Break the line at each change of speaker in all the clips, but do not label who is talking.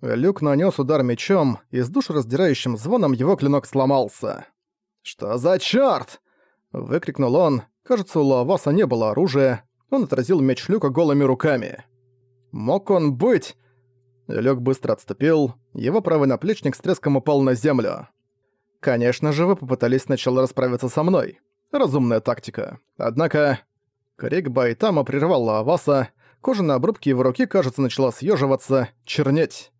Люк нанес удар мечом, и с душераздирающим звоном его клинок сломался. «Что за чёрт?» — выкрикнул он. Кажется, у Лаваса не было оружия. Он отразил меч Люка голыми руками. «Мог он быть...» Люк быстро отступил. Его правый наплечник с треском упал на землю. «Конечно же, вы попытались сначала расправиться со мной. Разумная тактика. Однако...» Крик Байтама прервал Лаваса. Кожа на обрубке его руки, кажется, начала съеживаться, чернеть.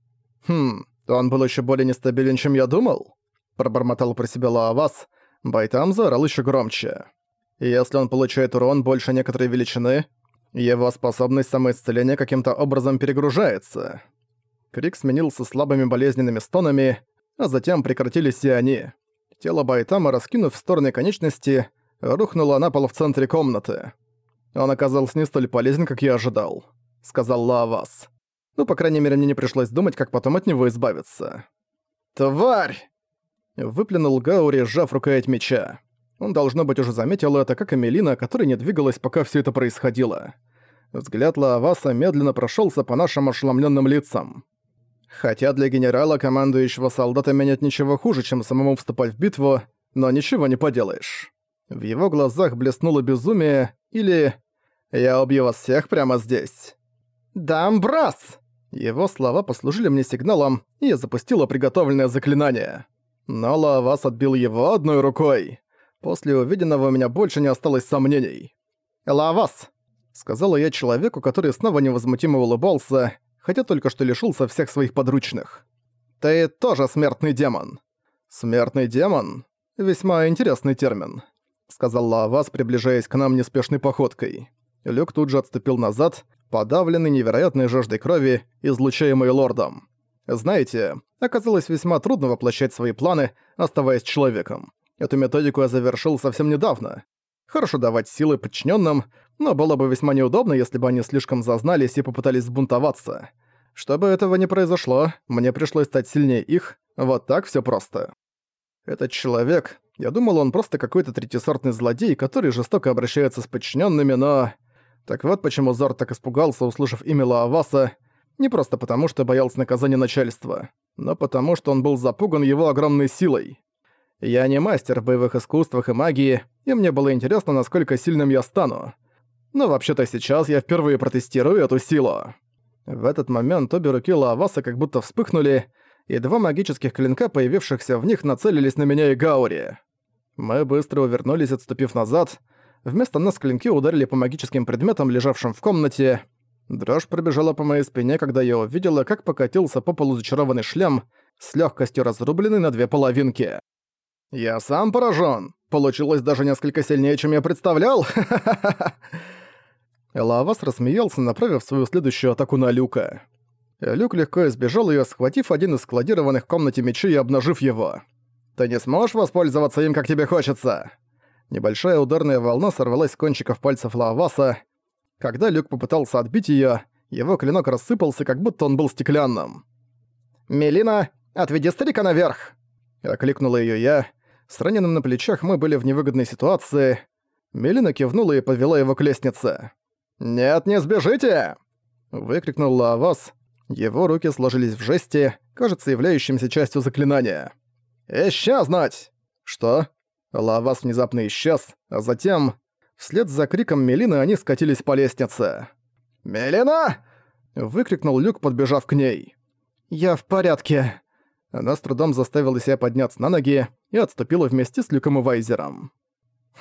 «Хм, он был еще более нестабилен, чем я думал?» Пробормотал про себя Лаавас. Байтам заорал еще громче. «Если он получает урон больше некоторой величины, его способность самоисцеления каким-то образом перегружается». Крик сменился слабыми болезненными стонами, а затем прекратились и они. Тело Байтама, раскинув в стороны конечности, рухнуло на пол в центре комнаты. Он оказался не столь полезен, как я ожидал, сказал Лавас. Ну, по крайней мере, мне не пришлось думать, как потом от него избавиться. «Тварь!» Выплюнул Гаури, сжав рукоять меча. Он, должно быть, уже заметил это, как и которая не двигалась, пока все это происходило. Взгляд Лааваса медленно прошелся по нашим ошеломленным лицам. Хотя для генерала, командующего солдатами, нет ничего хуже, чем самому вступать в битву, но ничего не поделаешь. В его глазах блеснуло безумие, или «Я убью вас всех прямо здесь». «Дамбрас!» Его слова послужили мне сигналом, и я запустила приготовленное заклинание. Но Лавас отбил его одной рукой. После увиденного у меня больше не осталось сомнений. «Лавас!» — сказала я человеку, который снова невозмутимо улыбался, хотя только что лишился всех своих подручных. «Ты тоже смертный демон». «Смертный демон?» Весьма интересный термин, сказал Лавас, приближаясь к нам неспешной походкой. Люк тут же отступил назад, подавленный невероятной жаждой крови, излучаемой лордом. Знаете, оказалось весьма трудно воплощать свои планы, оставаясь человеком. Эту методику я завершил совсем недавно. Хорошо давать силы подчиненным, но было бы весьма неудобно, если бы они слишком зазнались и попытались сбунтоваться. Чтобы этого не произошло, мне пришлось стать сильнее их, вот так все просто. Этот человек, я думал, он просто какой-то третьесортный злодей, который жестоко обращается с подчиненными, но... Так вот почему Зор так испугался, услышав имя Лааваса, не просто потому, что боялся наказания начальства, но потому, что он был запуган его огромной силой. Я не мастер в боевых искусствах и магии, и мне было интересно, насколько сильным я стану. Но вообще-то сейчас я впервые протестирую эту силу. В этот момент обе руки Лааваса как будто вспыхнули, и два магических клинка, появившихся в них, нацелились на меня и Гаури. Мы быстро увернулись, отступив назад, Вместо нас клинки ударили по магическим предметам, лежавшим в комнате. Дрожь пробежала по моей спине, когда я увидела, как покатился по полу зачарованный шлем, с легкостью разрубленный на две половинки. «Я сам поражен. Получилось даже несколько сильнее, чем я представлял. Лавас рассмеялся, направив свою следующую атаку на Люка. Люк легко избежал ее, схватив один из складированных в комнате мечей и обнажив его. «Ты не сможешь воспользоваться им, как тебе хочется?» Небольшая ударная волна сорвалась с кончиков пальцев Лааваса. Когда Люк попытался отбить её, его клинок рассыпался, как будто он был стеклянным. «Мелина, отведи старика наверх!» Окликнула её я. С раненым на плечах мы были в невыгодной ситуации. Мелина кивнула и повела его к лестнице. «Нет, не сбежите!» Выкрикнул Лаавас. Его руки сложились в жесте, кажется, являющимся частью заклинания. «Исчезнуть!» «Что?» Лавас внезапно исчез, а затем... Вслед за криком Мелины они скатились по лестнице. «Мелина!» — выкрикнул Люк, подбежав к ней. «Я в порядке». Она с трудом заставила себя подняться на ноги и отступила вместе с Люком и Вайзером.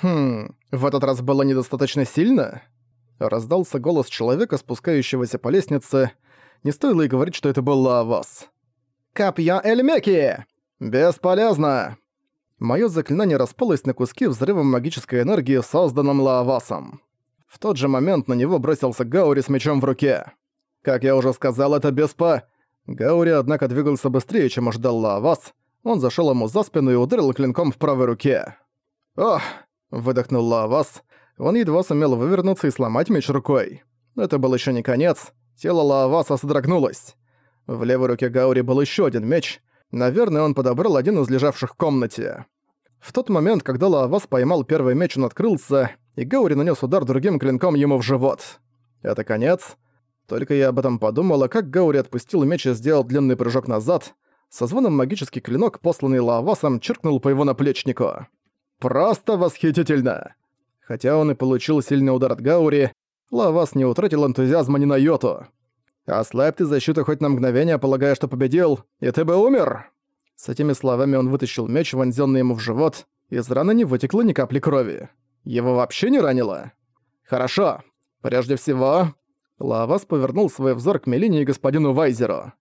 «Хм, в этот раз было недостаточно сильно?» Раздался голос человека, спускающегося по лестнице. Не стоило и говорить, что это был Лавас. «Копья Эльмеки!» «Бесполезно!» Моё заклинание распалось на куски взрывом магической энергии, созданным Лаавасом. В тот же момент на него бросился Гаури с мечом в руке. Как я уже сказал, это беспо... Гаури, однако, двигался быстрее, чем ожидал Лаавас. Он зашёл ему за спину и ударил клинком в правой руке. «Ох!» — выдохнул Лаавас. Он едва сумел вывернуться и сломать меч рукой. Это был ещё не конец. Тело Лааваса содрогнулось. В левой руке Гаури был ещё один меч, Наверное, он подобрал один из лежавших в комнате. В тот момент, когда Лаавас поймал первый меч, он открылся, и Гаури нанес удар другим клинком ему в живот. Это конец. Только я об этом подумала, как Гаури отпустил меч и сделал длинный прыжок назад. Со звоном магический клинок, посланный Лаавасом, чиркнул по его наплечнику. «Просто восхитительно!» Хотя он и получил сильный удар от Гаури, Лавас не утратил энтузиазма ни на йоту. «Ослабь ты защиту хоть на мгновение, полагая, что победил, и ты бы умер!» С этими словами он вытащил меч, вонзённый ему в живот, из раны не вытекло ни капли крови. Его вообще не ранило? «Хорошо. Прежде всего...» Лавас повернул свой взор к Мелине и господину Вайзеру.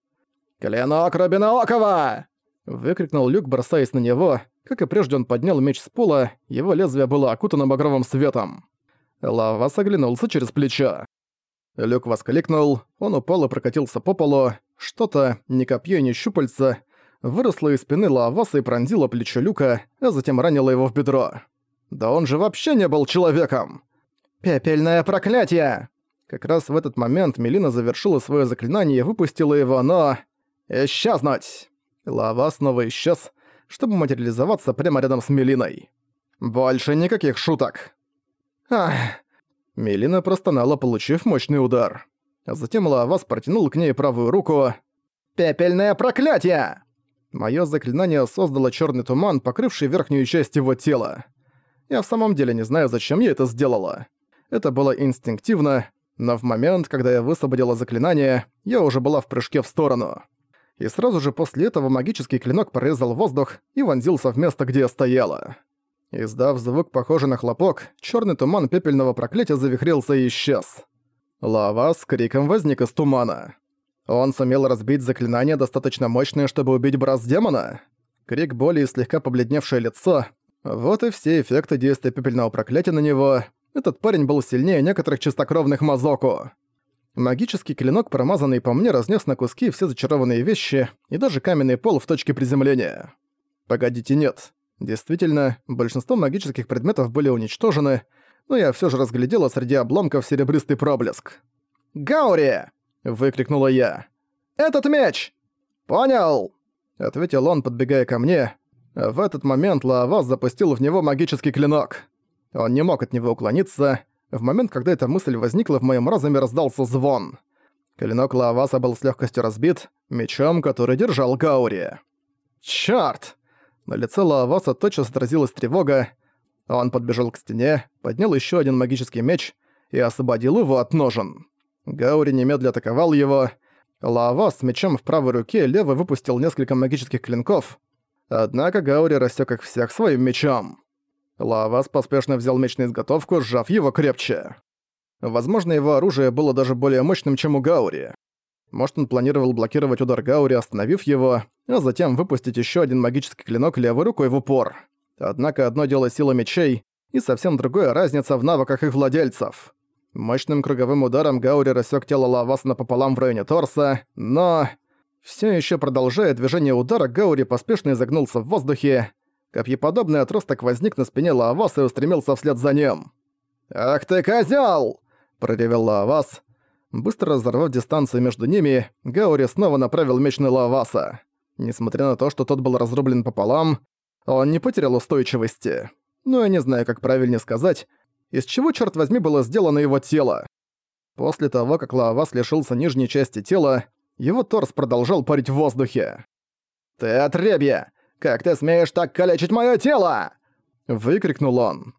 «Клинок Рубиноокова!» Выкрикнул Люк, бросаясь на него. Как и прежде он поднял меч с пола, его лезвие было окутано багровым светом. Лавас оглянулся через плечо. Люк воскликнул, он упал и прокатился по полу. Что-то, ни копье, ни щупальца, выросло из спины Лаваса и пронзило плечо Люка, а затем ранило его в бедро. Да он же вообще не был человеком! «Пепельное проклятие!» Как раз в этот момент Мелина завершила свое заклинание и выпустила его, но... «Исчезнуть!» Лава снова исчез, чтобы материализоваться прямо рядом с Мелиной. «Больше никаких шуток!» «Ах!» Мелина простонала, получив мощный удар. А затем Лавас протянул к ней правую руку. «Пепельное проклятие!» Моё заклинание создало чёрный туман, покрывший верхнюю часть его тела. Я в самом деле не знаю, зачем я это сделала. Это было инстинктивно, но в момент, когда я высвободила заклинание, я уже была в прыжке в сторону. И сразу же после этого магический клинок прорезал воздух и вонзился в место, где я стояла. Издав звук, похожий на хлопок, черный туман пепельного проклятия завихрился и исчез. Лава с криком возник из тумана. Он сумел разбить заклинание достаточно мощное, чтобы убить брас демона? Крик боли и слегка побледневшее лицо. Вот и все эффекты действия пепельного проклятия на него. Этот парень был сильнее некоторых чистокровных Мазоку. Магический клинок, промазанный по мне, разнес на куски все зачарованные вещи и даже каменный пол в точке приземления. Погодите, нет. Действительно, большинство магических предметов были уничтожены, но я все же разглядела среди обломков серебристый проблеск. «Гаури!» — выкрикнула я. «Этот меч!» «Понял!» — ответил он, подбегая ко мне. В этот момент Лаавас запустил в него магический клинок. Он не мог от него уклониться. В момент, когда эта мысль возникла, в моем разуме раздался звон. Клинок Лааваса был с легкостью разбит, мечом, который держал Гаури. «Чёрт!» На лице Лааваса тотчас отразилась тревога. Он подбежал к стене, поднял еще один магический меч и освободил его от ножен. Гаури немедля атаковал его. Лаавас с мечом в правой руке левой выпустил несколько магических клинков. Однако Гаури рассек их всех своим мечом. Лавас поспешно взял меч на изготовку, сжав его крепче. Возможно, его оружие было даже более мощным, чем у Гаури. Может, он планировал блокировать удар Гаури, остановив его, а затем выпустить еще один магический клинок левой рукой в упор. Однако одно дело сила мечей, и совсем другое разница в навыках их владельцев. Мощным круговым ударом Гаури рассек тело Лаваса напополам в районе торса, но... Все еще продолжая движение удара, Гаури поспешно изогнулся в воздухе, Копьеподобный отросток возник на спине Лааваса и устремился вслед за ним. «Ах ты козёл!» – проревел Лаавас. Быстро разорвав дистанцию между ними, Гаури снова направил меч на Лааваса. Несмотря на то, что тот был разрублен пополам, он не потерял устойчивости. Но я не знаю, как правильнее сказать, из чего, черт возьми, было сделано его тело. После того, как Лаавас лишился нижней части тела, его торс продолжал парить в воздухе. «Ты отребья! Как ты смеешь так калечить моё тело?» Выкрикнул он.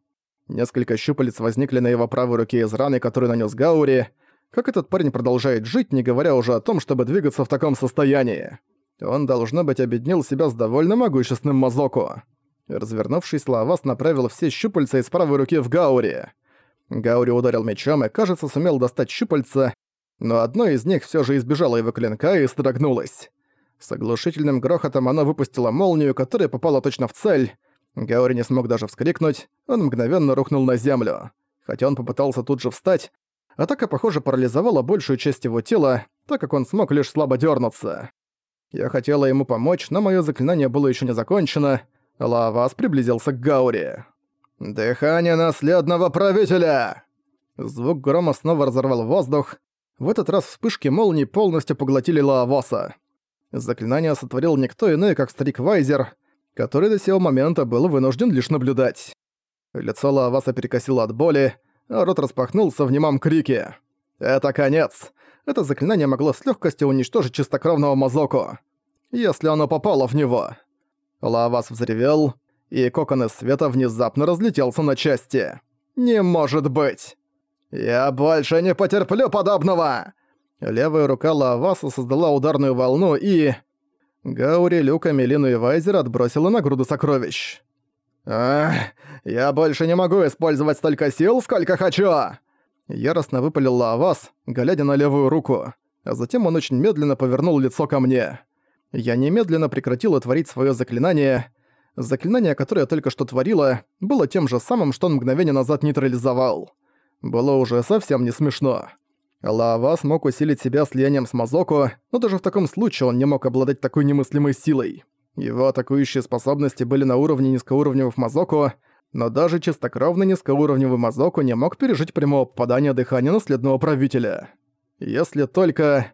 Несколько щупалец возникли на его правой руке из раны, которую нанес Гаури. Как этот парень продолжает жить, не говоря уже о том, чтобы двигаться в таком состоянии? Он, должно быть, объединил себя с довольно могущественным Мазоку. Развернувшись, Лавас направил все щупальца из правой руки в Гаури. Гаури ударил мечом и, кажется, сумел достать щупальца, но одно из них все же избежало его клинка и строгнулось. С оглушительным грохотом она выпустила молнию, которая попала точно в цель. Гаори не смог даже вскрикнуть, он мгновенно рухнул на землю. Хотя он попытался тут же встать, атака, похоже, парализовала большую часть его тела, так как он смог лишь слабо дернуться. Я хотела ему помочь, но мое заклинание было еще не закончено. Лавас приблизился к Гаури. «Дыхание наследного правителя!» Звук грома снова разорвал воздух. В этот раз вспышки молний полностью поглотили Лаавоса. Заклинание сотворил никто иной, как старик Вайзер, который до сего момента был вынужден лишь наблюдать. Лицо Лаваса перекосило от боли, рот распахнулся в немом крике. «Это конец! это заклинание могло с легкостью уничтожить чистокровного Мазоку, если оно попало в него. Лавас взревел, и кокон из света внезапно разлетелся на части. «Не может быть! Я больше не потерплю подобного!» Левая рука Лаваса создала ударную волну и... Гаури, Люка, Мелину и Вайзер отбросила на груду сокровищ. «Ах, я больше не могу использовать столько сил, сколько хочу!» Яростно выпалил Лавас, глядя на левую руку, а затем он очень медленно повернул лицо ко мне. Я немедленно прекратила творить свое заклинание. Заклинание, которое я только что творила, было тем же самым, что он мгновение назад нейтрализовал. Было уже совсем не смешно. Лава смог усилить себя слиянием с Мазоку, но даже в таком случае он не мог обладать такой немыслимой силой. Его атакующие способности были на уровне низкоуровневых Мазоку, но даже чистокровный низкоуровневый Мазоку не мог пережить прямого попадания дыхания наследного правителя. Если только...